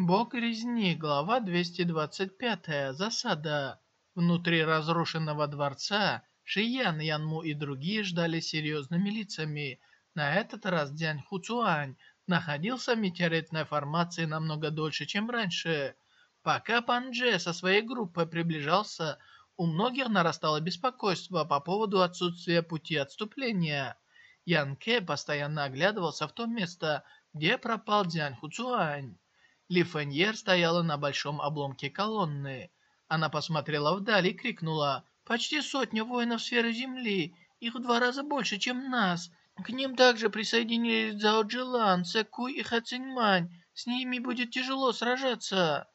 Бог резни, глава 225. Засада. Внутри разрушенного дворца Шиян, Янму и другие ждали серьезными лицами. На этот раз Дянь Хуцуань находился в метеоритной формации намного дольше, чем раньше. Пока Пан Дже со своей группой приближался, у многих нарастало беспокойство по поводу отсутствия пути отступления. Ян Ке постоянно оглядывался в то место, где пропал Дзянь Хуцуань. Ли Фэньер стояла на большом обломке колонны. Она посмотрела вдаль и крикнула «Почти сотня воинов сферы Земли! Их в два раза больше, чем нас! К ним также присоединились Цзао Джилан, Цекуй и Ха Циньмань. С ними будет тяжело сражаться!»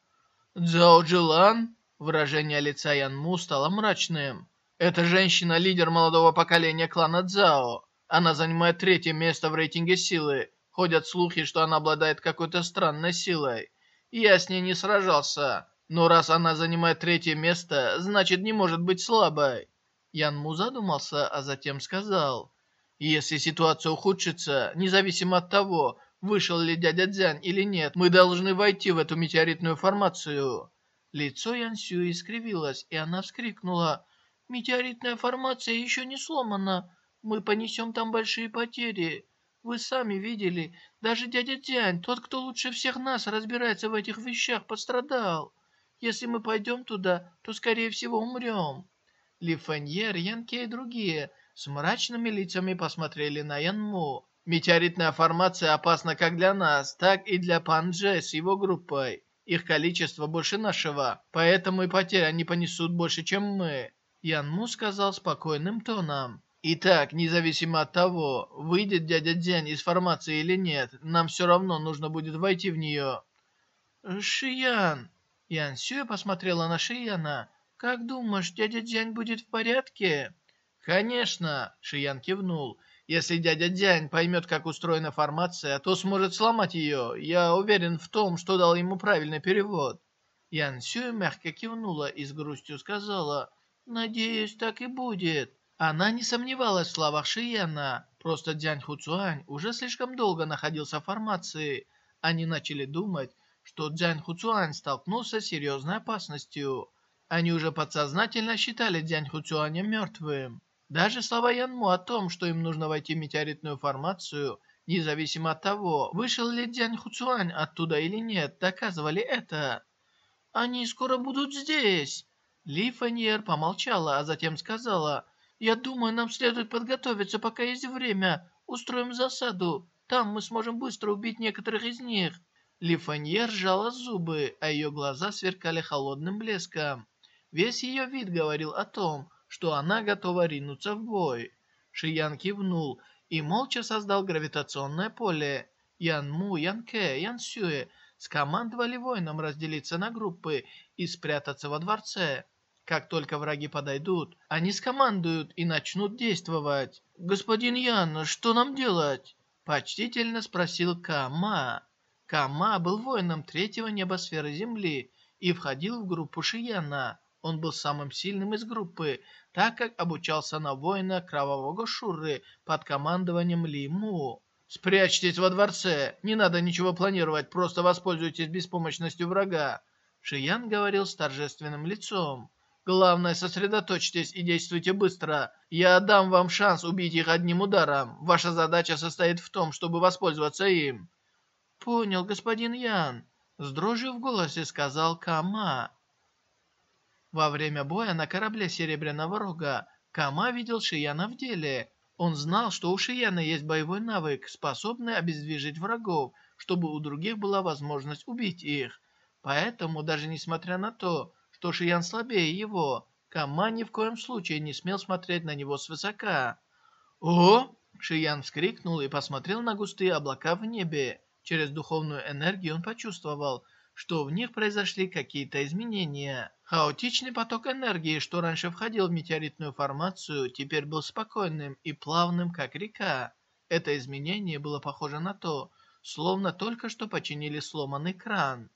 «Цзао Джилан?» Выражение лица Ян Му стало мрачным. «Эта женщина – лидер молодого поколения клана Цзао. Она занимает третье место в рейтинге силы. Ходят слухи, что она обладает какой-то странной силой. Я с ней не сражался, но раз она занимает третье место, значит не может быть слабой. Ян Му задумался, а затем сказал, «Если ситуация ухудшится, независимо от того, вышел ли дядя Дзянь или нет, мы должны войти в эту метеоритную формацию». Лицо Ян Сю искривилось, и она вскрикнула, «Метеоритная формация еще не сломана, мы понесем там большие потери». Вы сами видели, даже дядя Тянь, тот, кто лучше всех нас разбирается в этих вещах, пострадал. Если мы пойдем туда, то, скорее всего, умрем». Ли Фэньер, Янке и другие с мрачными лицами посмотрели на Янму. Метеоритная формация опасна как для нас, так и для Панже с его группой. Их количество больше нашего, поэтому и потери они понесут больше, чем мы. Янму сказал спокойным тоном. Итак, независимо от того, выйдет дядя Дзянь из формации или нет, нам все равно нужно будет войти в нее. Шиян. Ян Сюэ посмотрела на Шияна. Как думаешь, дядя Дзянь будет в порядке? Конечно, Шиян кивнул. Если дядя Дзянь поймет, как устроена формация, то сможет сломать ее. Я уверен в том, что дал ему правильный перевод. Ян Сюэ мягко кивнула и с грустью сказала, «Надеюсь, так и будет». Она не сомневалась в словах Шиена, просто Дзянь Хуцуань уже слишком долго находился в формации. Они начали думать, что Дзянь Хуцуань столкнулся с серьезной опасностью. Они уже подсознательно считали Дзянь Хуцуаня мертвым. Даже слова Янму о том, что им нужно войти в метеоритную формацию, независимо от того, вышел ли Дзянь Хуцуань оттуда или нет, доказывали это. «Они скоро будут здесь!» Ли Фаньер помолчала, а затем сказала – я думаю, нам следует подготовиться, пока есть время. Устроим засаду. Там мы сможем быстро убить некоторых из них». Лифанье ржала зубы, а ее глаза сверкали холодным блеском. Весь ее вид говорил о том, что она готова ринуться в бой. Шиян кивнул и молча создал гравитационное поле. Ян Му, Ян Кэ, Ян Сюэ скомандовали воинам разделиться на группы и спрятаться во дворце. Как только враги подойдут, они скомандуют и начнут действовать. «Господин Ян, что нам делать?» Почтительно спросил Кама. Кама был воином третьего небосферы Земли и входил в группу Шияна. Он был самым сильным из группы, так как обучался на воина Кровавого Шуры под командованием Ли Му. «Спрячьтесь во дворце! Не надо ничего планировать, просто воспользуйтесь беспомощностью врага!» Шиян говорил с торжественным лицом. Главное, сосредоточьтесь и действуйте быстро. Я дам вам шанс убить их одним ударом. Ваша задача состоит в том, чтобы воспользоваться им». «Понял, господин Ян», — с дрожью в голосе сказал Кама. Во время боя на корабле Серебряного Рога Кама видел Шияна в деле. Он знал, что у Шияна есть боевой навык, способный обездвижить врагов, чтобы у других была возможность убить их. Поэтому, даже несмотря на то, что Шиян слабее его. Кама ни в коем случае не смел смотреть на него свысока. «О!» Шиян вскрикнул и посмотрел на густые облака в небе. Через духовную энергию он почувствовал, что в них произошли какие-то изменения. Хаотичный поток энергии, что раньше входил в метеоритную формацию, теперь был спокойным и плавным, как река. Это изменение было похоже на то, словно только что починили сломанный кран.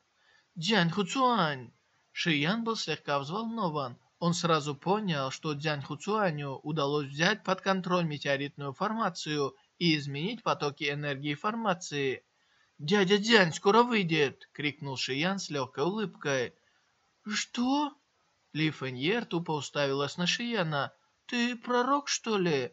«Дзянь Хуцуань!» Шиян был слегка взволнован. Он сразу понял, что Дзянь Хуцуаню удалось взять под контроль метеоритную формацию и изменить потоки энергии формации. «Дядя Дзянь скоро выйдет!» — крикнул Шиян с легкой улыбкой. «Что?» Ли Фэньер тупо уставилась на Шияна. «Ты пророк, что ли?»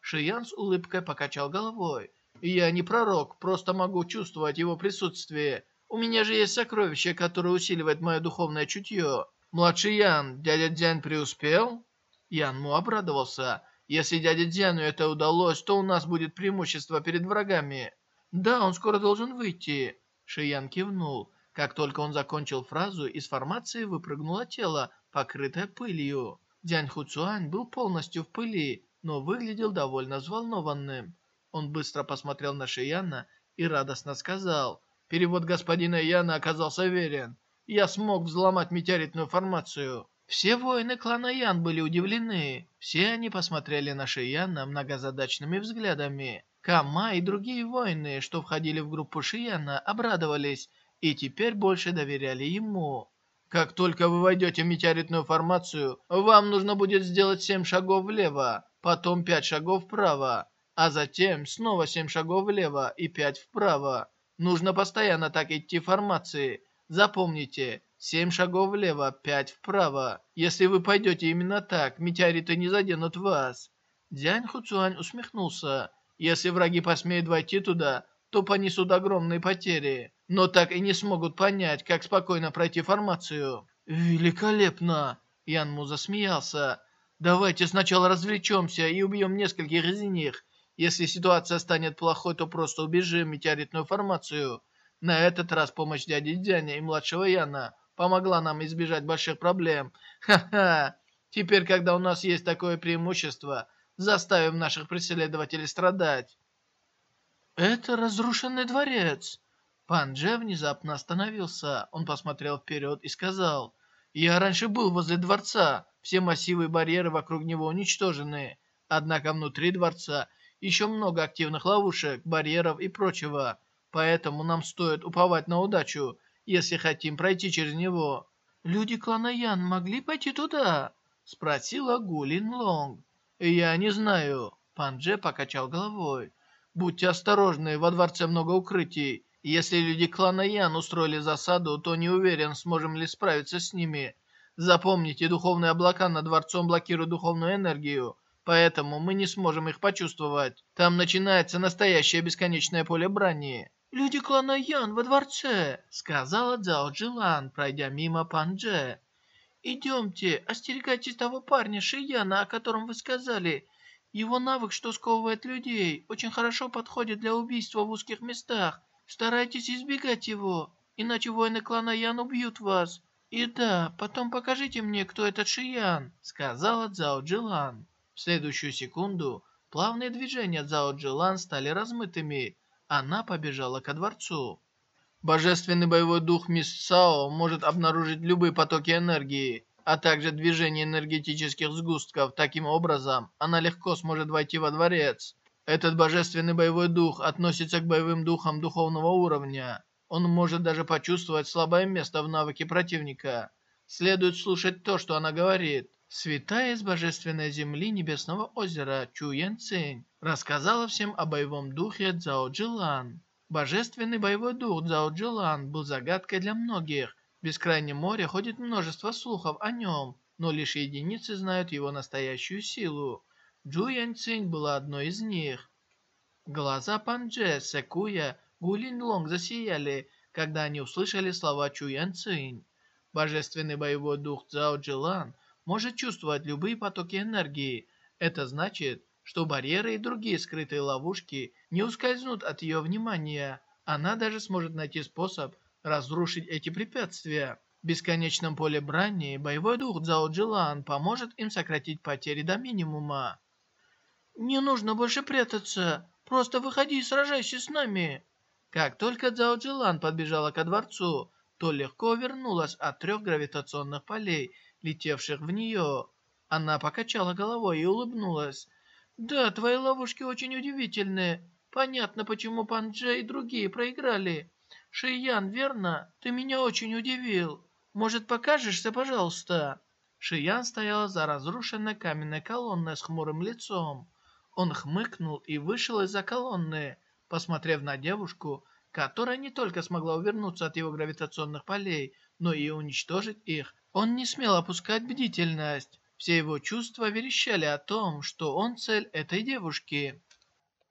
Шиян с улыбкой покачал головой. «Я не пророк, просто могу чувствовать его присутствие. У меня же есть сокровище, которое усиливает мое духовное чутье. Младший Ян, дядя Дзянь преуспел?» Ян Му обрадовался. «Если дяде Дзяну это удалось, то у нас будет преимущество перед врагами». «Да, он скоро должен выйти». Шиян кивнул. Как только он закончил фразу, из формации выпрыгнуло тело, покрытое пылью. Дянь Хуцуань был полностью в пыли, но выглядел довольно взволнованным. Он быстро посмотрел на Шияна и радостно сказал, «Перевод господина Яна оказался верен. Я смог взломать метеоритную формацию». Все воины клана Ян были удивлены. Все они посмотрели на Шияна многозадачными взглядами. Кама и другие воины, что входили в группу Шияна, обрадовались и теперь больше доверяли ему. Как только вы войдете в метеоритную формацию, вам нужно будет сделать 7 шагов влево, потом 5 шагов вправо, а затем снова 7 шагов влево и 5 вправо. Нужно постоянно так идти формации. Запомните, 7 шагов влево, 5 вправо. Если вы пойдете именно так, метеориты не заденут вас. Дзянь Хуцуань усмехнулся. Если враги посмеют войти туда, то понесут огромные потери, но так и не смогут понять, как спокойно пройти формацию. «Великолепно!» Янму засмеялся. «Давайте сначала развлечемся и убьем нескольких из них. Если ситуация станет плохой, то просто убежим метеоритную формацию. На этот раз помощь дяди Дяня и младшего Яна помогла нам избежать больших проблем. Ха-ха! Теперь, когда у нас есть такое преимущество, заставим наших преследователей страдать. «Это разрушенный дворец!» Пан Дже внезапно остановился. Он посмотрел вперед и сказал, «Я раньше был возле дворца. Все массивы и барьеры вокруг него уничтожены. Однако внутри дворца еще много активных ловушек, барьеров и прочего. Поэтому нам стоит уповать на удачу, если хотим пройти через него». «Люди клана Ян могли пойти туда?» Спросила Гулин Лонг. «Я не знаю». Пан Дже покачал головой. Будьте осторожны, во дворце много укрытий. Если люди клана Ян устроили засаду, то не уверен, сможем ли справиться с ними. Запомните, духовные облака над дворцом блокируют духовную энергию, поэтому мы не сможем их почувствовать. Там начинается настоящее бесконечное поле брани. «Люди клана Ян во дворце», — сказала Цзао Джилан, пройдя мимо Пан Дже. «Идемте, остерегайтесь того парня Шияна, о котором вы сказали. Его навык, что сковывает людей, очень хорошо подходит для убийства в узких местах. Старайтесь избегать его, иначе воины клана Ян убьют вас. И да, потом покажите мне, кто этот Шиян», — сказала Цао Джилан. В следующую секунду плавные движения Цао Джилан стали размытыми. Она побежала ко дворцу. Божественный боевой дух Мисс Цао может обнаружить любые потоки энергии а также движение энергетических сгустков. Таким образом, она легко сможет войти во дворец. Этот божественный боевой дух относится к боевым духам духовного уровня. Он может даже почувствовать слабое место в навыке противника. Следует слушать то, что она говорит. Святая из божественной земли Небесного озера Чу Ян Цинь рассказала всем о боевом духе Цзао Джилан. Божественный боевой дух Цзао Джилан был загадкой для многих, в бескрайнем море ходит множество слухов о нем, но лишь единицы знают его настоящую силу. Джу Яньцинь была одной из них. Глаза Панже, Секуя, Гулин Лонг засияли, когда они услышали слова Чу Яньцинь. Божественный боевой дух Цао Джилан может чувствовать любые потоки энергии. Это значит, что барьеры и другие скрытые ловушки не ускользнут от ее внимания. Она даже сможет найти способ разрушить эти препятствия. В бесконечном поле брани боевой дух Цао Джилан поможет им сократить потери до минимума. «Не нужно больше прятаться, просто выходи и сражайся с нами!» Как только Цао Джилан подбежала ко дворцу, то легко вернулась от трех гравитационных полей, летевших в нее. Она покачала головой и улыбнулась. «Да, твои ловушки очень удивительные. Понятно, почему Пан Джей и другие проиграли. «Шиян, верно? Ты меня очень удивил. Может, покажешься, пожалуйста?» Шиян стоял за разрушенной каменной колонной с хмурым лицом. Он хмыкнул и вышел из-за колонны. Посмотрев на девушку, которая не только смогла увернуться от его гравитационных полей, но и уничтожить их. Он не смел опускать бдительность. Все его чувства верещали о том, что он цель этой девушки.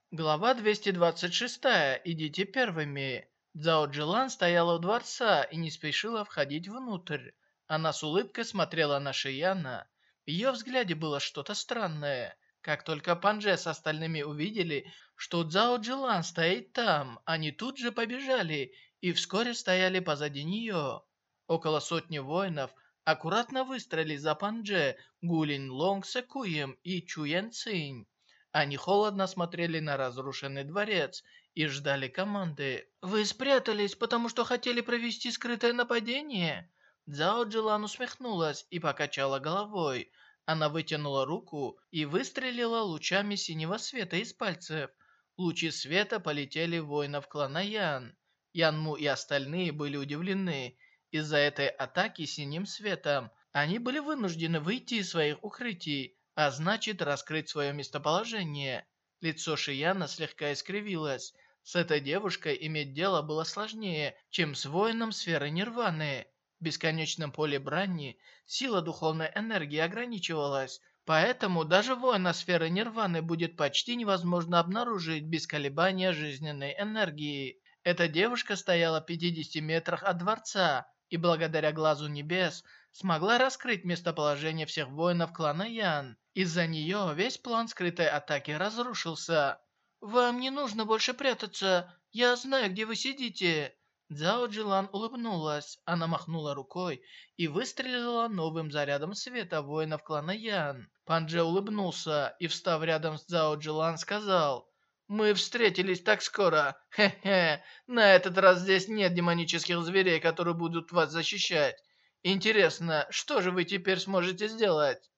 Глава 226. Идите первыми. Цзао Джилан стояла у дворца и не спешила входить внутрь. Она с улыбкой смотрела на Шияна. В ее взгляде было что-то странное. Как только Панже с остальными увидели, что Цзао Джилан стоит там, они тут же побежали и вскоре стояли позади нее. Около сотни воинов аккуратно выстроились за Панже, Гулин Лонг Секуем и Чуян Цинь. Они холодно смотрели на разрушенный дворец и ждали команды. «Вы спрятались, потому что хотели провести скрытое нападение?» Цзао Джилан усмехнулась и покачала головой. Она вытянула руку и выстрелила лучами синего света из пальцев. Лучи света полетели воинов клана Ян. Янму и остальные были удивлены. Из-за этой атаки синим светом они были вынуждены выйти из своих укрытий, а значит раскрыть свое местоположение. Лицо Шияна слегка искривилось. С этой девушкой иметь дело было сложнее, чем с воином сферы Нирваны. В бесконечном поле брани сила духовной энергии ограничивалась, поэтому даже воина сферы Нирваны будет почти невозможно обнаружить без колебания жизненной энергии. Эта девушка стояла в 50 метрах от дворца и благодаря глазу небес смогла раскрыть местоположение всех воинов клана Ян. Из-за нее весь план скрытой атаки разрушился. «Вам не нужно больше прятаться, я знаю, где вы сидите», Цзао Джилан улыбнулась. Она махнула рукой и выстрелила новым зарядом света воинов клана Ян. Панже улыбнулся и, встав рядом с Цзао Джилан, сказал, «Мы встретились так скоро. Хе-хе, на этот раз здесь нет демонических зверей, которые будут вас защищать. Интересно, что же вы теперь сможете сделать?»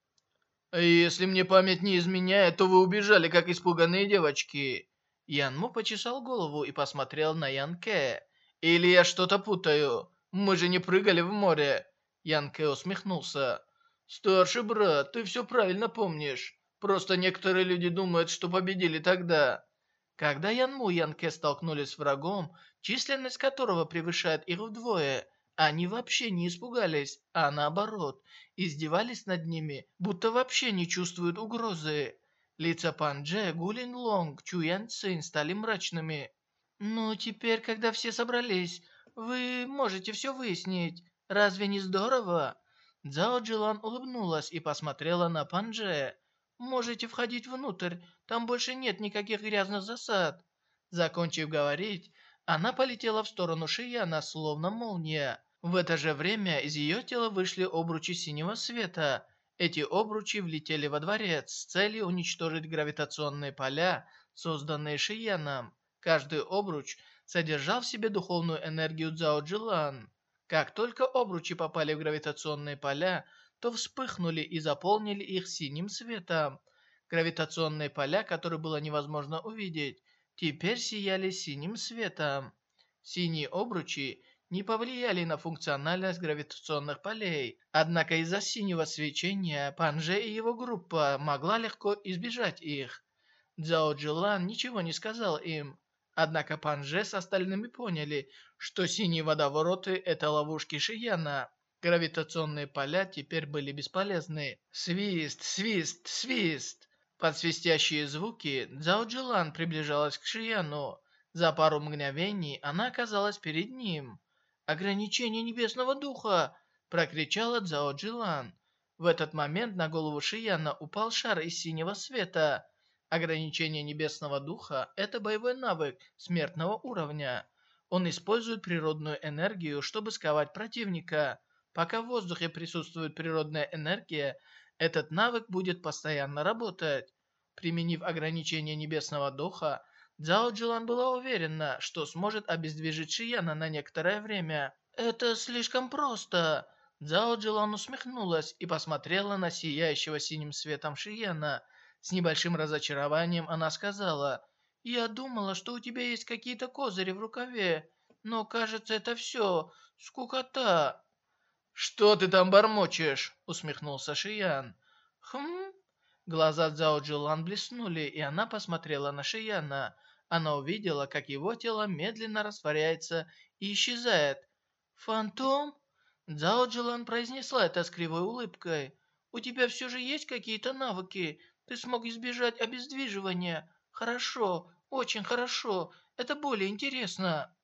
«Если мне память не изменяет, то вы убежали, как испуганные девочки». Ян Му почесал голову и посмотрел на Ян Кэ. Или я что-то путаю? Мы же не прыгали в море!» Ян Кэ усмехнулся. «Старший брат, ты все правильно помнишь. Просто некоторые люди думают, что победили тогда». Когда Ян Му и Ян Кэ столкнулись с врагом, численность которого превышает их вдвое, они вообще не испугались, а наоборот, издевались над ними, будто вообще не чувствуют угрозы. Лица Пан Дже, Гулин Лонг, Чу Ян Цин стали мрачными. «Ну, теперь, когда все собрались, вы можете все выяснить. Разве не здорово?» Цзао Джилан улыбнулась и посмотрела на Панже. «Можете входить внутрь, там больше нет никаких грязных засад». Закончив говорить, она полетела в сторону Шияна, словно молния. В это же время из ее тела вышли обручи синего света. Эти обручи влетели во дворец с целью уничтожить гравитационные поля, созданные Шияном. Каждый обруч содержал в себе духовную энергию Цзао Джилан. Как только обручи попали в гравитационные поля, то вспыхнули и заполнили их синим светом. Гравитационные поля, которые было невозможно увидеть, теперь сияли синим светом. Синие обручи не повлияли на функциональность гравитационных полей, однако из-за синего свечения Панже и его группа могла легко избежать их. Цзао Джилан ничего не сказал им, Однако Панже с остальными поняли, что синие водовороты – это ловушки Шияна. Гравитационные поля теперь были бесполезны. Свист, свист, свист. Под свистящие звуки Цзао Джилан приближалась к Шияну. За пару мгновений она оказалась перед ним. «Ограничение небесного духа!» – прокричала Цзао Джилан. В этот момент на голову Шияна упал шар из синего света – Ограничение Небесного Духа – это боевой навык смертного уровня. Он использует природную энергию, чтобы сковать противника. Пока в воздухе присутствует природная энергия, этот навык будет постоянно работать. Применив ограничение Небесного Духа, Цзао Джилан была уверена, что сможет обездвижить Шияна на некоторое время. «Это слишком просто!» Цзао Джилан усмехнулась и посмотрела на сияющего синим светом Шияна – с небольшим разочарованием она сказала, «Я думала, что у тебя есть какие-то козыри в рукаве, но, кажется, это все. Скукота». «Что ты там бормочешь?» — усмехнулся Шиян. «Хм?» Глаза Цзао Джилан блеснули, и она посмотрела на Шияна. она увидела, как его тело медленно растворяется и исчезает. «Фантом?» Цзао Джилан произнесла это с кривой улыбкой. «У тебя все же есть какие-то навыки? Ты смог избежать обездвиживания? Хорошо, очень хорошо. Это более интересно».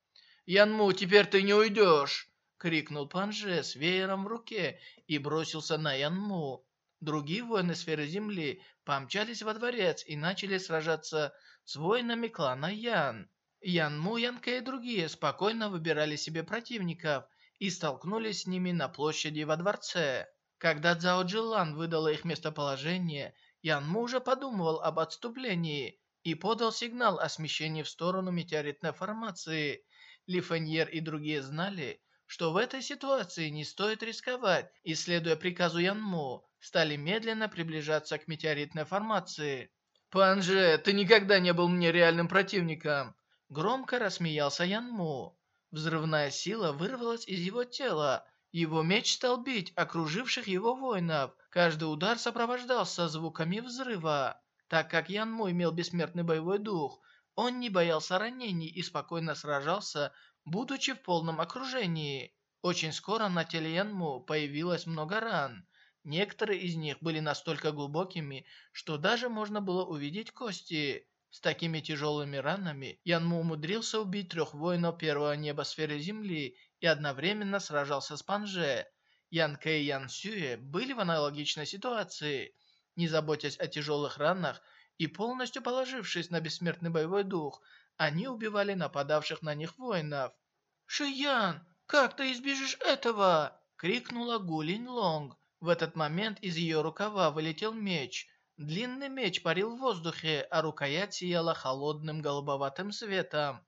«Янму, теперь ты не уйдешь!» — крикнул Панже с веером в руке и бросился на Янму. Другие воины сферы Земли помчались во дворец и начали сражаться с воинами клана Ян. Ян Му, Янка и другие спокойно выбирали себе противников и столкнулись с ними на площади во дворце. Когда Цао Джилан выдала их местоположение, Ян Му уже подумывал об отступлении и подал сигнал о смещении в сторону метеоритной формации. Ли Фэньер и другие знали, что в этой ситуации не стоит рисковать, и, следуя приказу Ян Му, стали медленно приближаться к метеоритной формации. «Панже, ты никогда не был мне реальным противником!» Громко рассмеялся Ян Му. Взрывная сила вырвалась из его тела. Его меч стал бить окруживших его воинов. Каждый удар сопровождался звуками взрыва. Так как Ян Му имел бессмертный боевой дух, он не боялся ранений и спокойно сражался, будучи в полном окружении. Очень скоро на теле Ян Му появилось много ран. Некоторые из них были настолько глубокими, что даже можно было увидеть кости. С такими тяжелыми ранами Янму умудрился убить трех воинов первого небосферы Земли и одновременно сражался с Панже. Ян Кэй и Ян Сюэ были в аналогичной ситуации. Не заботясь о тяжелых ранах и полностью положившись на бессмертный боевой дух, они убивали нападавших на них воинов. «Шиян, как ты избежишь этого?» — крикнула Гулин Лонг. В этот момент из ее рукава вылетел меч. Длинный меч парил в воздухе, а рукоять сияла холодным голубоватым светом.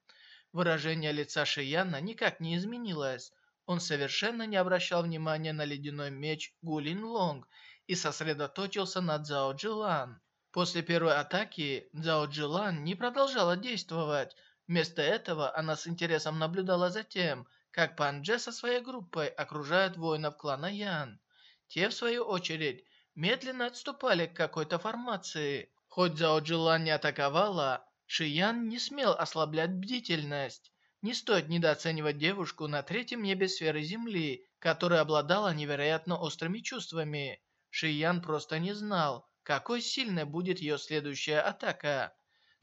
Выражение лица Шияна никак не изменилось. Он совершенно не обращал внимания на ледяной меч Гулин Лонг и сосредоточился на Цзао Джилан. После первой атаки Цзао Джилан не продолжала действовать. Вместо этого она с интересом наблюдала за тем, как Пан Дже со своей группой окружает воинов клана Ян. Те, в свою очередь, медленно отступали к какой-то формации. Хоть Зао Джилан не атаковала, Шиян не смел ослаблять бдительность. Не стоит недооценивать девушку на третьем небе сферы Земли, которая обладала невероятно острыми чувствами. Шиян просто не знал, какой сильной будет ее следующая атака.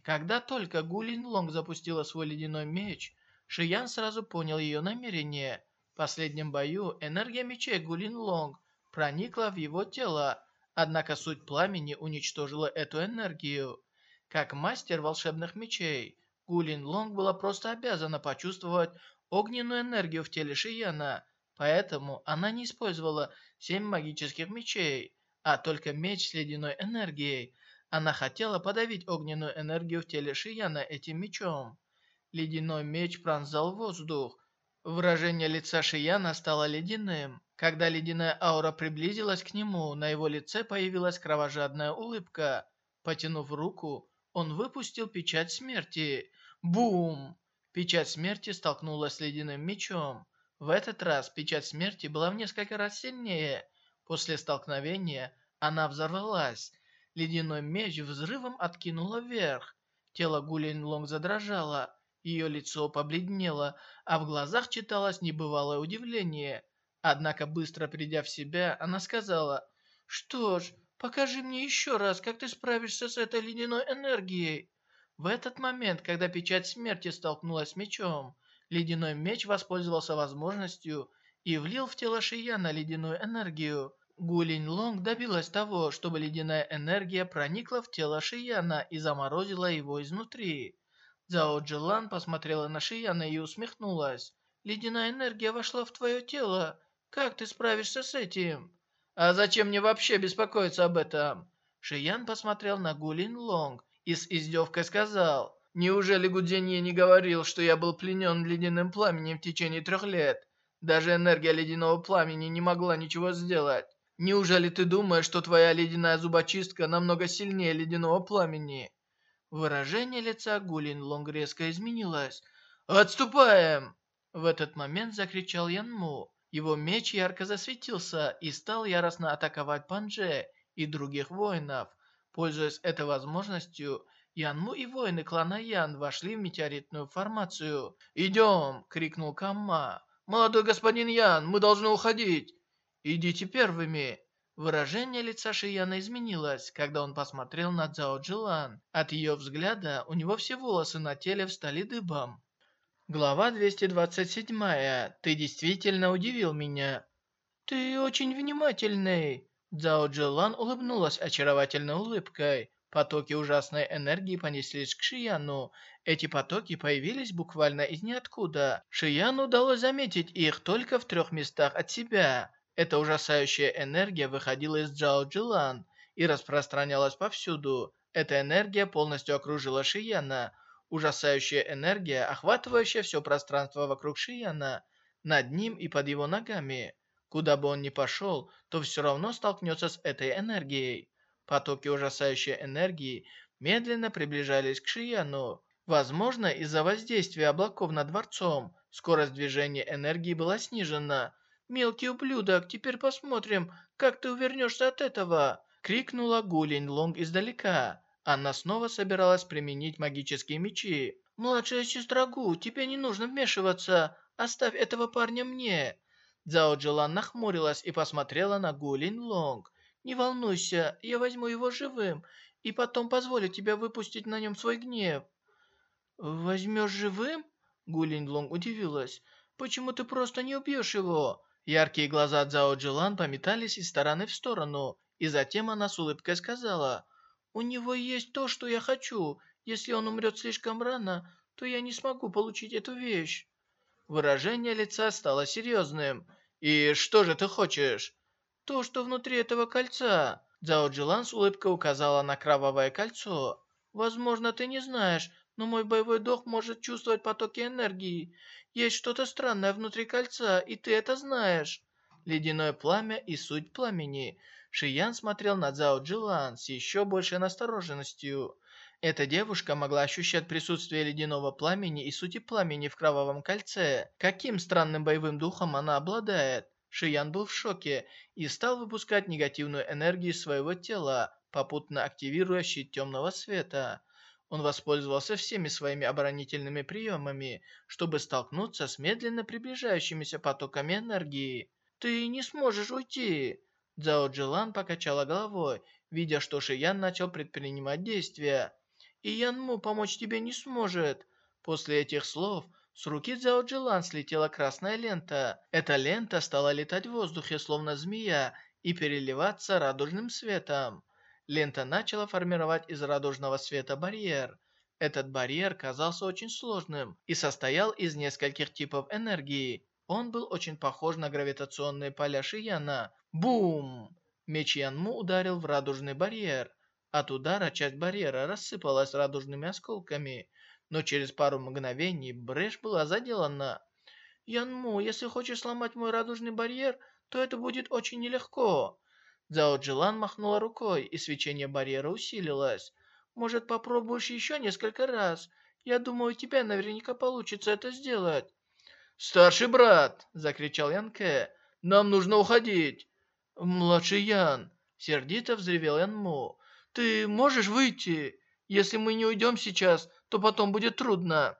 Когда только Гулин Лонг запустила свой ледяной меч, Шиян сразу понял ее намерение. В последнем бою энергия мечей Гулин Лонг проникла в его тело, однако суть пламени уничтожила эту энергию. Как мастер волшебных мечей, Гулин Лонг была просто обязана почувствовать огненную энергию в теле Шияна, поэтому она не использовала семь магических мечей, а только меч с ледяной энергией. Она хотела подавить огненную энергию в теле Шияна этим мечом. Ледяной меч пронзал воздух. Выражение лица Шияна стало ледяным. Когда ледяная аура приблизилась к нему, на его лице появилась кровожадная улыбка. Потянув руку, он выпустил печать смерти. Бум! Печать смерти столкнулась с ледяным мечом. В этот раз печать смерти была в несколько раз сильнее. После столкновения она взорвалась. Ледяной меч взрывом откинуло вверх. Тело Гулин Лонг задрожало. Ее лицо побледнело, а в глазах читалось небывалое удивление. Однако, быстро придя в себя, она сказала, «Что ж, покажи мне еще раз, как ты справишься с этой ледяной энергией». В этот момент, когда печать смерти столкнулась с мечом, ледяной меч воспользовался возможностью и влил в тело Шияна ледяную энергию. Гулинь Лонг добилась того, чтобы ледяная энергия проникла в тело Шияна и заморозила его изнутри. Цао Джилан посмотрела на Шияна и усмехнулась. «Ледяная энергия вошла в твое тело. Как ты справишься с этим? А зачем мне вообще беспокоиться об этом? Шиян посмотрел на Гулин Лонг и с издевкой сказал, «Неужели Гудзенье не говорил, что я был пленен ледяным пламенем в течение трех лет? Даже энергия ледяного пламени не могла ничего сделать. Неужели ты думаешь, что твоя ледяная зубочистка намного сильнее ледяного пламени?» Выражение лица Гулин Лонг резко изменилось. «Отступаем!» В этот момент закричал Янму. Его меч ярко засветился и стал яростно атаковать Панже и других воинов. Пользуясь этой возможностью, Янму и воины клана Ян вошли в метеоритную формацию. «Идем!» — крикнул Камма. «Молодой господин Ян, мы должны уходить!» «Идите первыми!» Выражение лица Шияна изменилось, когда он посмотрел на Цао Джилан. От ее взгляда у него все волосы на теле встали дыбом. Глава 227. Ты действительно удивил меня. Ты очень внимательный. Цао Джилан улыбнулась очаровательной улыбкой. Потоки ужасной энергии понеслись к Шияну. Эти потоки появились буквально из ниоткуда. Шияну удалось заметить их только в трех местах от себя. Эта ужасающая энергия выходила из Джао Джилан и распространялась повсюду. Эта энергия полностью окружила Шияна. Ужасающая энергия, охватывающая все пространство вокруг Шияна, над ним и под его ногами. Куда бы он ни пошел, то все равно столкнется с этой энергией. Потоки ужасающей энергии медленно приближались к Шияну. Возможно, из-за воздействия облаков над дворцом, скорость движения энергии была снижена, «Мелкий ублюдок, теперь посмотрим, как ты увернешься от этого!» Крикнула Гулин Лонг издалека. Она снова собиралась применить магические мечи. «Младшая сестра Гу, тебе не нужно вмешиваться. Оставь этого парня мне!» Цао Джилан нахмурилась и посмотрела на Гулин Лонг. «Не волнуйся, я возьму его живым, и потом позволю тебе выпустить на нем свой гнев». «Возьмешь живым?» Гулин Лонг удивилась. «Почему ты просто не убьешь его?» Яркие глаза Цао Джилан пометались из стороны в сторону, и затем она с улыбкой сказала, «У него есть то, что я хочу. Если он умрет слишком рано, то я не смогу получить эту вещь». Выражение лица стало серьезным. «И что же ты хочешь?» «То, что внутри этого кольца». Цао Джилан с улыбкой указала на кровавое кольцо. «Возможно, ты не знаешь, но мой боевой дух может чувствовать потоки энергии. Есть что-то странное внутри кольца, и ты это знаешь. Ледяное пламя и суть пламени. Шиян смотрел на Цао Джилан с еще большей настороженностью. Эта девушка могла ощущать присутствие ледяного пламени и сути пламени в кровавом кольце. Каким странным боевым духом она обладает? Шиян был в шоке и стал выпускать негативную энергию из своего тела, попутно активируя щит темного света. Он воспользовался всеми своими оборонительными приемами, чтобы столкнуться с медленно приближающимися потоками энергии. «Ты не сможешь уйти!» Цао Джилан покачала головой, видя, что Шиян начал предпринимать действия. «И Янму помочь тебе не сможет!» После этих слов с руки Цао Джилан слетела красная лента. Эта лента стала летать в воздухе, словно змея, и переливаться радужным светом лента начала формировать из радужного света барьер. Этот барьер казался очень сложным и состоял из нескольких типов энергии. Он был очень похож на гравитационные поля Шияна. Бум! Меч Янму ударил в радужный барьер. От удара часть барьера рассыпалась радужными осколками, но через пару мгновений брешь была заделана. «Янму, если хочешь сломать мой радужный барьер, то это будет очень нелегко. Цао Джилан махнула рукой, и свечение барьера усилилось. «Может, попробуешь еще несколько раз? Я думаю, у тебя наверняка получится это сделать». «Старший брат!» – закричал Ян Кэ. «Нам нужно уходить!» «Младший Ян!» – сердито взревел Ян Му. «Ты можешь выйти? Если мы не уйдем сейчас, то потом будет трудно!»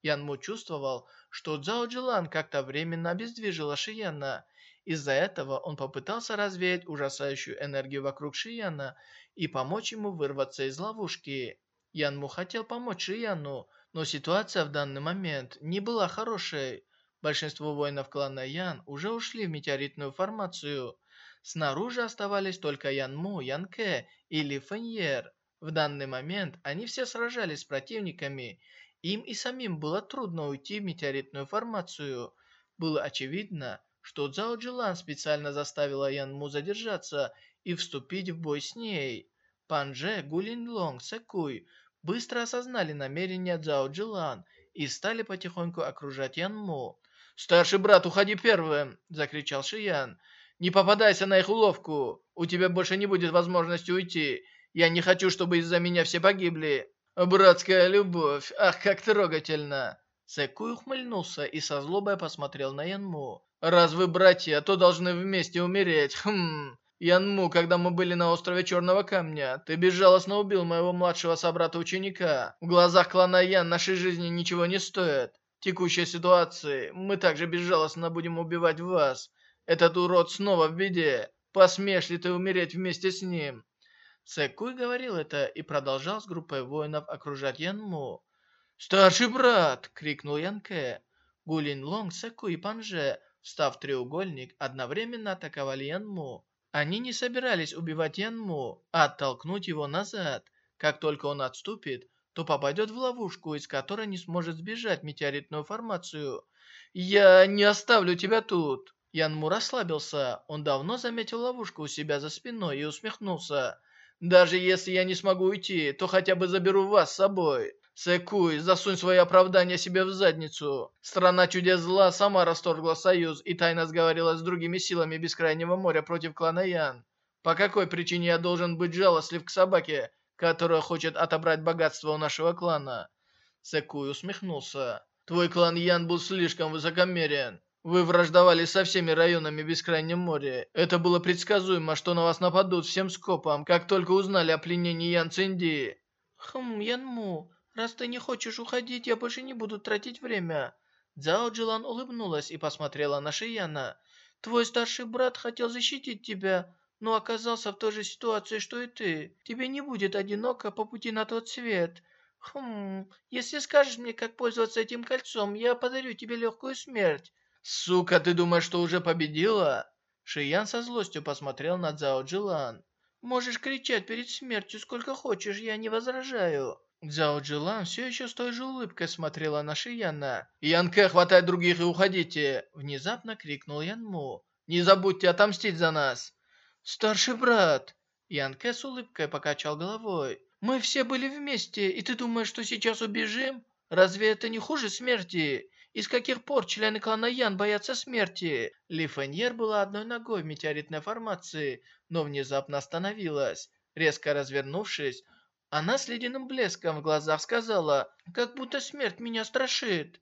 Ян Му чувствовал, что Цао Джилан как-то временно обездвижила Шияна, из-за этого он попытался развеять ужасающую энергию вокруг Шияна и помочь ему вырваться из ловушки. Янму хотел помочь Шияну, но ситуация в данный момент не была хорошей. Большинство воинов клана Ян уже ушли в метеоритную формацию. Снаружи оставались только Янму, Янке и Ли Фэньер. В данный момент они все сражались с противниками. Им и самим было трудно уйти в метеоритную формацию. Было очевидно, что Цао Джилан специально заставила Ян Му задержаться и вступить в бой с ней. Пан Дже, Гулин Лонг, Сэкуй быстро осознали намерения Цао Джилан и стали потихоньку окружать Ян Му. «Старший брат, уходи первым!» – закричал Шиян. «Не попадайся на их уловку! У тебя больше не будет возможности уйти! Я не хочу, чтобы из-за меня все погибли!» «Братская любовь! Ах, как трогательно!» Сэкуй ухмыльнулся и со злобой посмотрел на Янму. «Раз вы братья, то должны вместе умереть. Хм. Янму, когда мы были на острове Черного Камня, ты безжалостно убил моего младшего собрата-ученика. В глазах клана Ян нашей жизни ничего не стоит. В текущей ситуации мы также безжалостно будем убивать вас. Этот урод снова в беде. Посмеешь ли ты умереть вместе с ним?» Сэкуй говорил это и продолжал с группой воинов окружать Янму. «Старший брат!» — крикнул Янке. Гулин Лонг, Сэкуй и Панже, встав в треугольник, одновременно атаковали Янму. Они не собирались убивать Янму, а оттолкнуть его назад. Как только он отступит, то попадет в ловушку, из которой не сможет сбежать метеоритную формацию. «Я не оставлю тебя тут!» Янму расслабился. Он давно заметил ловушку у себя за спиной и усмехнулся. «Даже если я не смогу уйти, то хотя бы заберу вас с собой. Сэкуй, засунь свои оправдания себе в задницу. Страна чудес зла сама расторгла союз и тайно сговорилась с другими силами Бескрайнего моря против клана Ян. По какой причине я должен быть жалостлив к собаке, которая хочет отобрать богатство у нашего клана?» Сэкуй усмехнулся. «Твой клан Ян был слишком высокомерен. Вы враждовали со всеми районами Бескрайнего моря. Это было предсказуемо, что на вас нападут всем скопом, как только узнали о пленении Ян Цинди». «Хм, Янму, «Раз ты не хочешь уходить, я больше не буду тратить время». Цзао Джилан улыбнулась и посмотрела на Шияна. «Твой старший брат хотел защитить тебя, но оказался в той же ситуации, что и ты. Тебе не будет одиноко по пути на тот свет. Хм, если скажешь мне, как пользоваться этим кольцом, я подарю тебе легкую смерть». «Сука, ты думаешь, что уже победила?» Шиян со злостью посмотрел на Цзао Джилан. «Можешь кричать перед смертью сколько хочешь, я не возражаю». Цзао Джилан все еще с той же улыбкой смотрела на Шияна. «Янке, хватай других и уходите!» Внезапно крикнул Янму. «Не забудьте отомстить за нас!» «Старший брат!» Янке с улыбкой покачал головой. «Мы все были вместе, и ты думаешь, что сейчас убежим? Разве это не хуже смерти? И с каких пор члены клана Ян боятся смерти?» Ли Феньер была одной ногой в метеоритной формации, но внезапно остановилась. Резко развернувшись, она с ледяным блеском в глазах сказала, «Как будто смерть меня страшит».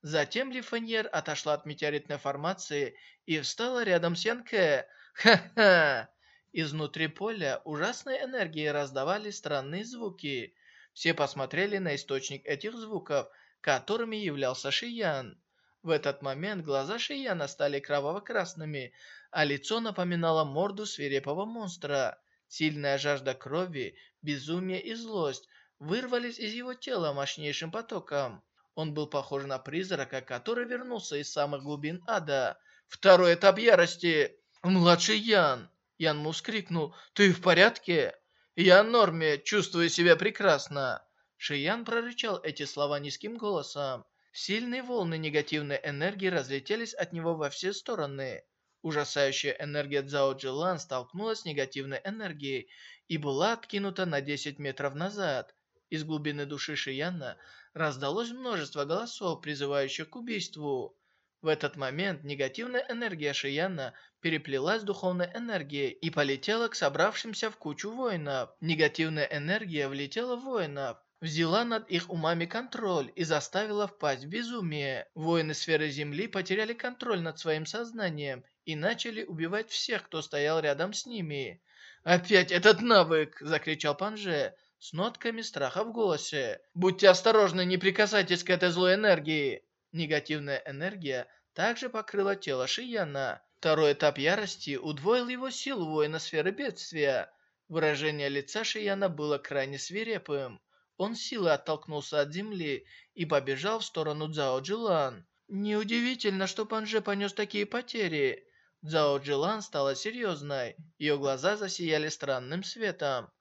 Затем Лифаньер отошла от метеоритной формации и встала рядом с Янке. «Ха-ха!» Изнутри поля ужасной энергии раздавались странные звуки. Все посмотрели на источник этих звуков, которыми являлся Шиян. В этот момент глаза Шияна стали кроваво-красными, а лицо напоминало морду свирепого монстра. Сильная жажда крови, безумие и злость вырвались из его тела мощнейшим потоком. Он был похож на призрака, который вернулся из самых глубин ада. «Второй этап ярости! Младший Ян!» Ян Мус крикнул. «Ты в порядке?» «Я в норме, чувствую себя прекрасно!» Шиян прорычал эти слова низким голосом. Сильные волны негативной энергии разлетелись от него во все стороны. Ужасающая энергия Цзао Джилан столкнулась с негативной энергией и была откинута на 10 метров назад. Из глубины души Шияна раздалось множество голосов, призывающих к убийству. В этот момент негативная энергия Шияна переплелась с духовной энергией и полетела к собравшимся в кучу воинов. Негативная энергия влетела в воинов, взяла над их умами контроль и заставила впасть в безумие. Воины сферы Земли потеряли контроль над своим сознанием и начали убивать всех, кто стоял рядом с ними. «Опять этот навык!» – закричал Панже с нотками страха в голосе. «Будьте осторожны, не прикасайтесь к этой злой энергии!» Негативная энергия также покрыла тело Шияна. Второй этап ярости удвоил его силу воина сферы бедствия. Выражение лица Шияна было крайне свирепым. Он силой оттолкнулся от земли и побежал в сторону Цзао Джилан. Неудивительно, что Панже понес такие потери. Цзао Джилан стала серьезной. Ее глаза засияли странным светом.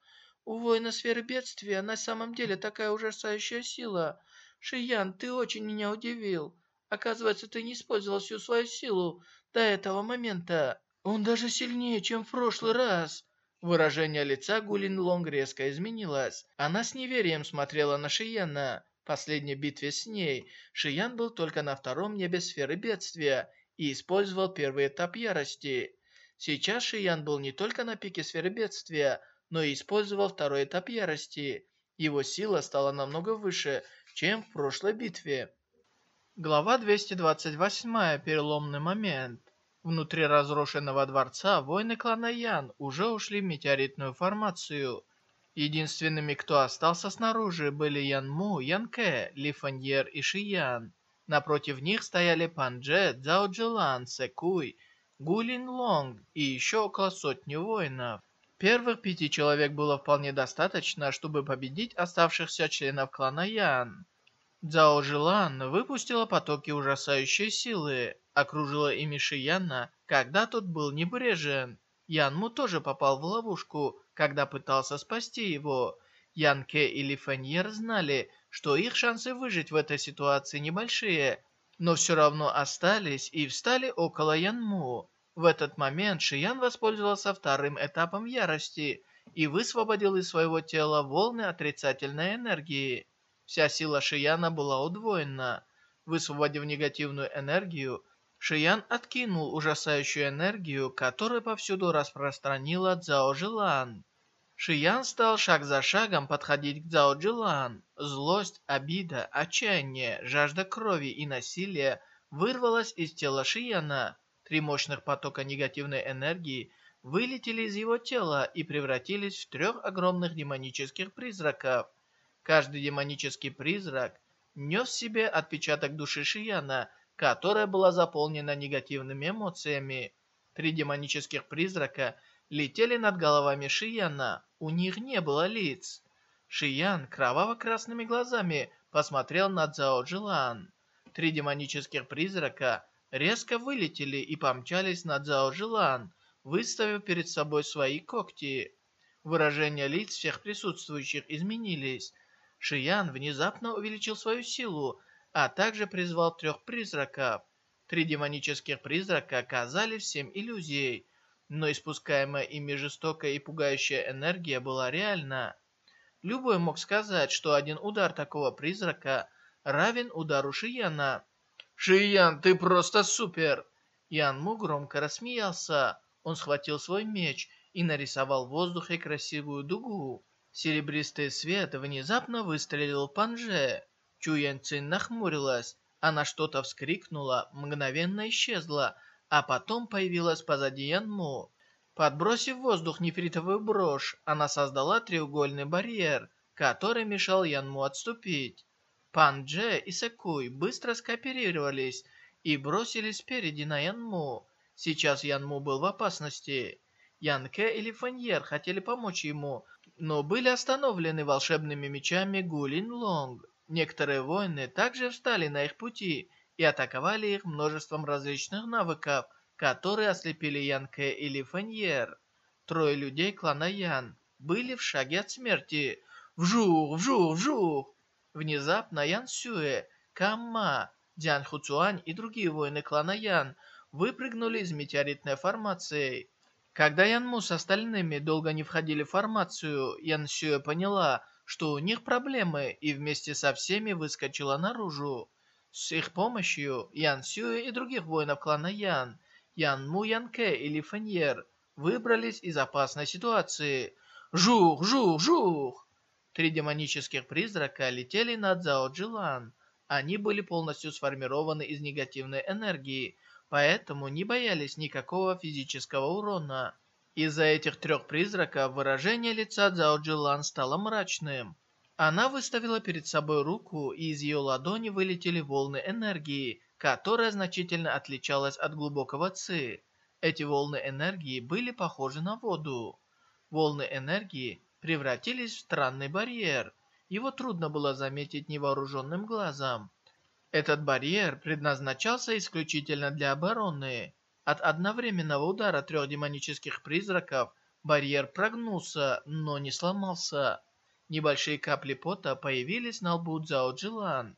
«У воина сферы бедствия на самом деле такая ужасающая сила. Шиян, ты очень меня удивил. Оказывается, ты не использовал всю свою силу до этого момента. Он даже сильнее, чем в прошлый раз». Выражение лица Гулин Лонг резко изменилось. Она с неверием смотрела на Шияна. В последней битве с ней Шиян был только на втором небе сферы бедствия и использовал первый этап ярости. Сейчас Шиян был не только на пике сферы бедствия, но и использовал второй этап ярости. Его сила стала намного выше, чем в прошлой битве. Глава 228. Переломный момент. Внутри разрушенного дворца воины клана Ян уже ушли в метеоритную формацию. Единственными, кто остался снаружи, были Ян Му, Ян Кэ, Ли Фаньер и Ши Ян. Напротив них стояли Пан Дже, Цзао Джилан, Секуй, Гулин Лонг и еще около сотни воинов. Первых пяти человек было вполне достаточно, чтобы победить оставшихся членов клана Ян. Цзао Жилан выпустила потоки ужасающей силы, окружила ими Шияна, когда тот был небрежен. Янму тоже попал в ловушку, когда пытался спасти его. Янке и Ли Феньер знали, что их шансы выжить в этой ситуации небольшие, но все равно остались и встали около Янму. В этот момент Шиян воспользовался вторым этапом ярости и высвободил из своего тела волны отрицательной энергии. Вся сила Шияна была удвоена. Высвободив негативную энергию, Шиян откинул ужасающую энергию, которая повсюду распространила Цзао Жилан. Шиян стал шаг за шагом подходить к Цзао Джилан. Злость, обида, отчаяние, жажда крови и насилия вырвалась из тела Шияна. Три мощных потока негативной энергии вылетели из его тела и превратились в трех огромных демонических призраков. Каждый демонический призрак нес в себе отпечаток души Шияна, которая была заполнена негативными эмоциями. Три демонических призрака летели над головами Шияна, у них не было лиц. Шиян кроваво-красными глазами посмотрел на Цао Джилан. Три демонических призрака резко вылетели и помчались на Цао Жилан, выставив перед собой свои когти. Выражения лиц всех присутствующих изменились. Шиян внезапно увеличил свою силу, а также призвал трех призраков. Три демонических призрака оказались всем иллюзией, но испускаемая ими жестокая и пугающая энергия была реальна. Любой мог сказать, что один удар такого призрака равен удару Шияна. «Шиян, ты просто супер!» Ян Му громко рассмеялся. Он схватил свой меч и нарисовал в воздухе красивую дугу. Серебристый свет внезапно выстрелил Панже. Чу Цин нахмурилась. Она что-то вскрикнула, мгновенно исчезла, а потом появилась позади Ян Му. Подбросив в воздух нефритовую брошь, она создала треугольный барьер, который мешал Янму отступить. Пан Дже и Секуй быстро скооперировались и бросились спереди на Янму. Сейчас Янму был в опасности. Янке или Фаньер хотели помочь ему, но были остановлены волшебными мечами Гулин Лонг. Некоторые воины также встали на их пути и атаковали их множеством различных навыков, которые ослепили Янке или Фаньер. Трое людей клана Ян были в шаге от смерти. Вжух, вжух, вжух! Внезапно Ян Сюэ, Камма, Дзян Хуцуань и другие воины клана Ян выпрыгнули из метеоритной формации. Когда Ян Му с остальными долго не входили в формацию, Ян Сюэ поняла, что у них проблемы, и вместе со всеми выскочила наружу. С их помощью Ян Сюэ и других воинов клана Ян, Ян Му, Ян Кэ и Ли Фэньер выбрались из опасной ситуации. Жух, жух, жух! Три демонических призрака летели над Цао Джилан. Они были полностью сформированы из негативной энергии, поэтому не боялись никакого физического урона. Из-за этих трех призраков выражение лица Цао Джилан стало мрачным. Она выставила перед собой руку, и из ее ладони вылетели волны энергии, которая значительно отличалась от глубокого ци. Эти волны энергии были похожи на воду. Волны энергии превратились в странный барьер. Его трудно было заметить невооруженным глазом. Этот барьер предназначался исключительно для обороны. От одновременного удара трех демонических призраков барьер прогнулся, но не сломался. Небольшие капли пота появились на лбу Цзао Джилан.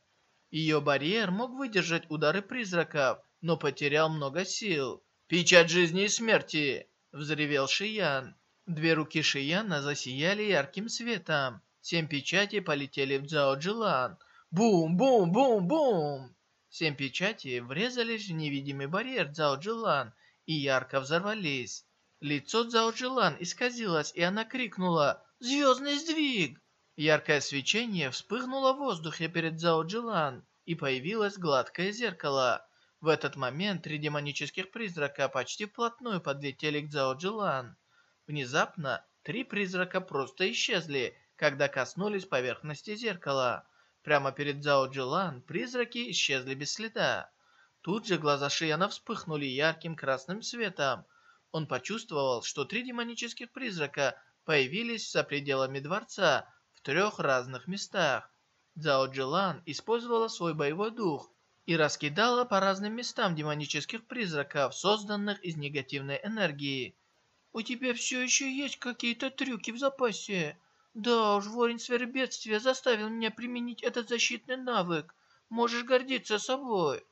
Ее барьер мог выдержать удары призраков, но потерял много сил. «Печать жизни и смерти!» — взревел Шиян. Две руки Шияна засияли ярким светом. Семь печатей полетели в Цзао Джилан. Бум-бум-бум-бум! Семь печатей врезались в невидимый барьер Цзао Джилан и ярко взорвались. Лицо Цзао Джилан исказилось, и она крикнула «Звездный сдвиг!». Яркое свечение вспыхнуло в воздухе перед Цзао Джилан, и появилось гладкое зеркало. В этот момент три демонических призрака почти вплотную подлетели к Цао Джилан. Внезапно три призрака просто исчезли, когда коснулись поверхности зеркала. Прямо перед Цао Джилан призраки исчезли без следа. Тут же глаза Шияна вспыхнули ярким красным светом. Он почувствовал, что три демонических призрака появились за пределами дворца в трех разных местах. Цао Джилан использовала свой боевой дух и раскидала по разным местам демонических призраков, созданных из негативной энергии. «У тебя все еще есть какие-то трюки в запасе?» «Да уж, ворень сверхбедствия заставил меня применить этот защитный навык. Можешь гордиться собой».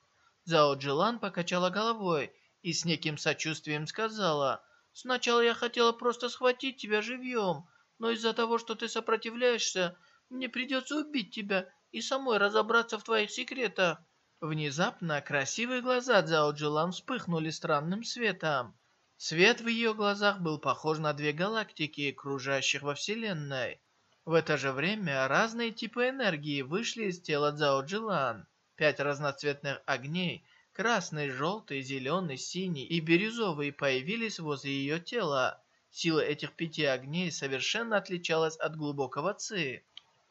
Зао Джилан покачала головой и с неким сочувствием сказала, «Сначала я хотела просто схватить тебя живьем, но из-за того, что ты сопротивляешься, мне придется убить тебя и самой разобраться в твоих секретах». Внезапно красивые глаза Цзао Джилан вспыхнули странным светом. Свет в ее глазах был похож на две галактики, кружащих во Вселенной. В это же время разные типы энергии вышли из тела Цзао Джилан. Пять разноцветных огней – красный, желтый, зеленый, синий и бирюзовый – появились возле ее тела. Сила этих пяти огней совершенно отличалась от глубокого ци.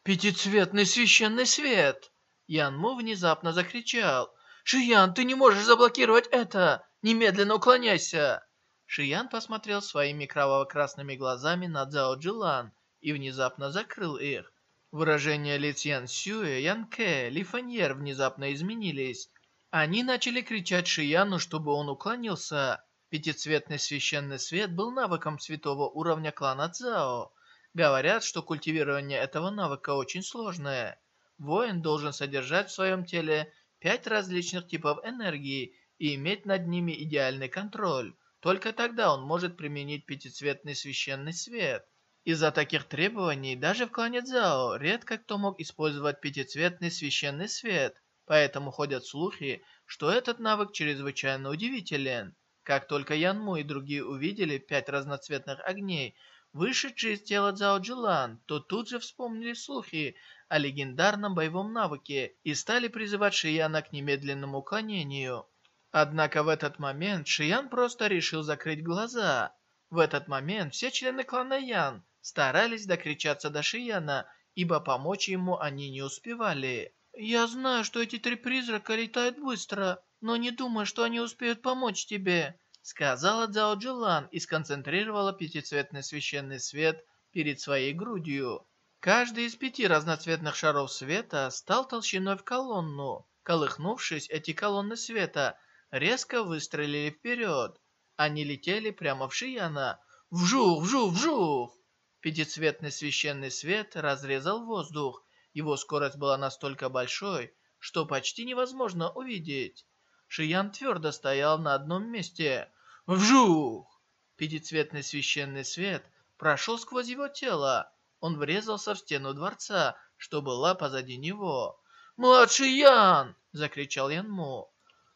«Пятицветный священный свет!» Янму внезапно закричал. «Шиян, ты не можешь заблокировать это! Немедленно уклоняйся!» Шиян посмотрел своими кроваво-красными глазами на Цзао Джилан и внезапно закрыл их. Выражения лиц Ян Сюэ, Ян Кэ, Ли Фаньер внезапно изменились. Они начали кричать Шияну, чтобы он уклонился. Пятицветный священный свет был навыком святого уровня клана Цао. Говорят, что культивирование этого навыка очень сложное. Воин должен содержать в своем теле пять различных типов энергии и иметь над ними идеальный контроль. Только тогда он может применить пятицветный священный свет. Из-за таких требований даже в клане Цзао редко кто мог использовать пятицветный священный свет, поэтому ходят слухи, что этот навык чрезвычайно удивителен. Как только Янму и другие увидели пять разноцветных огней, вышедшие из тела Цзао Джилан, то тут же вспомнили слухи о легендарном боевом навыке и стали призывать Шияна к немедленному уклонению. Однако в этот момент Шиян просто решил закрыть глаза. В этот момент все члены клана Ян старались докричаться до Шияна, ибо помочь ему они не успевали. «Я знаю, что эти три призрака летают быстро, но не думаю, что они успеют помочь тебе», сказала Цзао Джилан и сконцентрировала пятицветный священный свет перед своей грудью. Каждый из пяти разноцветных шаров света стал толщиной в колонну. Колыхнувшись, эти колонны света резко выстрелили вперед. Они летели прямо в Шияна. Вжух, вжух, вжух! Пятицветный священный свет разрезал воздух. Его скорость была настолько большой, что почти невозможно увидеть. Шиян твердо стоял на одном месте. Вжух! Пятицветный священный свет прошел сквозь его тело. Он врезался в стену дворца, что была позади него. «Младший Ян!» — закричал Янму.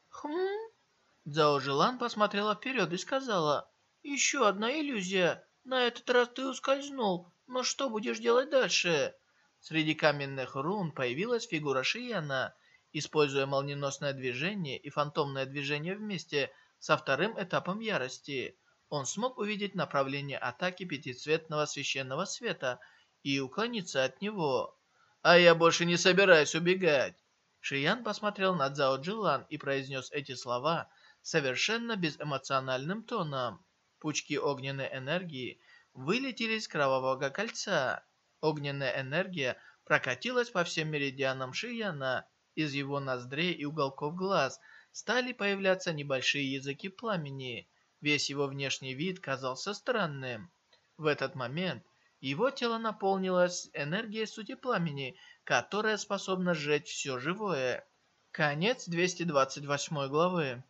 «Хм?» Цзао Жилан посмотрела вперед и сказала. «Еще одна иллюзия. На этот раз ты ускользнул, но что будешь делать дальше? Среди каменных рун появилась фигура Шияна. Используя молниеносное движение и фантомное движение вместе со вторым этапом ярости, он смог увидеть направление атаки пятицветного священного света и уклониться от него. «А я больше не собираюсь убегать!» Шиян посмотрел на Цзао Джилан и произнес эти слова совершенно безэмоциональным тоном. Пучки огненной энергии вылетели из кровавого кольца. Огненная энергия прокатилась по всем меридианам Шияна. Из его ноздрей и уголков глаз стали появляться небольшие языки пламени. Весь его внешний вид казался странным. В этот момент его тело наполнилось энергией сути пламени, которая способна сжечь все живое. Конец 228 главы.